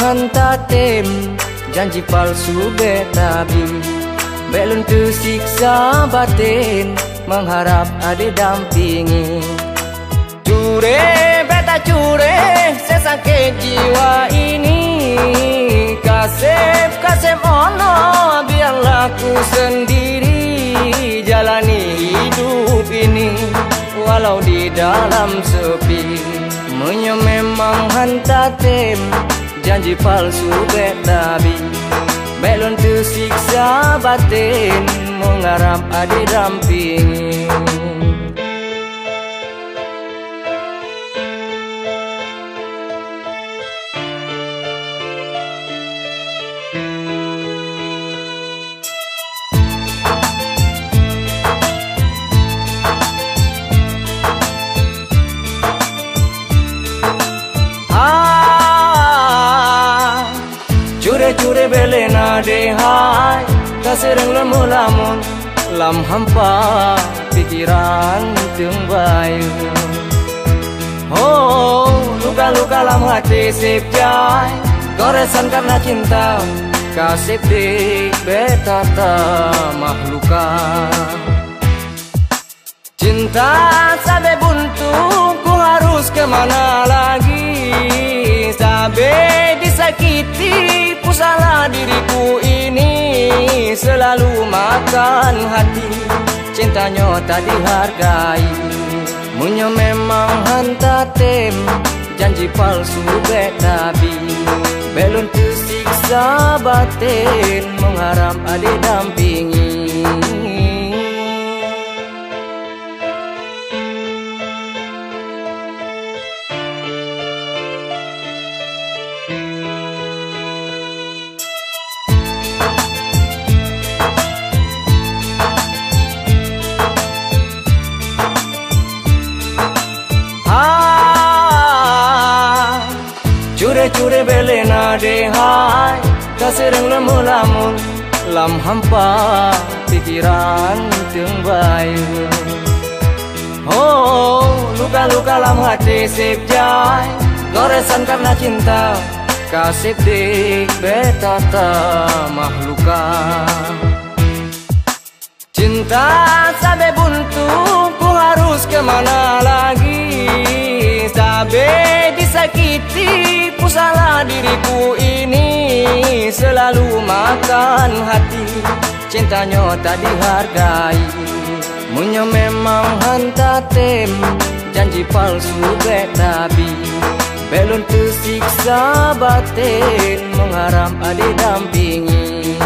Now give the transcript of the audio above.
hantar tem Janji palsu betabi Belum tersiksa batin Mengharap ada dampingi. Cure beta cure Sesakit jiwa ini. Kasep kasep ono Biarlah ku sendiri Jalani hidup ini. Walau di dalam sepi Menyo memang hantar tem Janji palsu betabi Belum tersiksa batin Mengharap ada dampingi bele na de hai Kasereng lemu lamun Lam hampa pikiran tung bayu Oh, luka-luka lam hati sip jai Goresan karena cinta Kasih di betata mahluka Cinta sampai buntu Ku harus ke mana lagi Sampai disakiti diriku ini Selalu makan hati. Cintanya tak dihargai. Munyo memang hantar tem Janji palsu betabi. Belum tersiksa batin Mengharap ada bele na de hai Kasereng lemu lamun Lam hampa pikiran tung bayu. Oh, luka-luka lam hati sip jai Goresan karena cinta Kasih dik betata mahluka. Cinta sampai buntu Ku harus ke mana lagi? Sampai disakiti diriku ini Selalu makan hati. Cintanya tak dihargai. Munyo memang hantar tem Janji palsu betabi Belum tersiksa batin Mengharap ada dampingi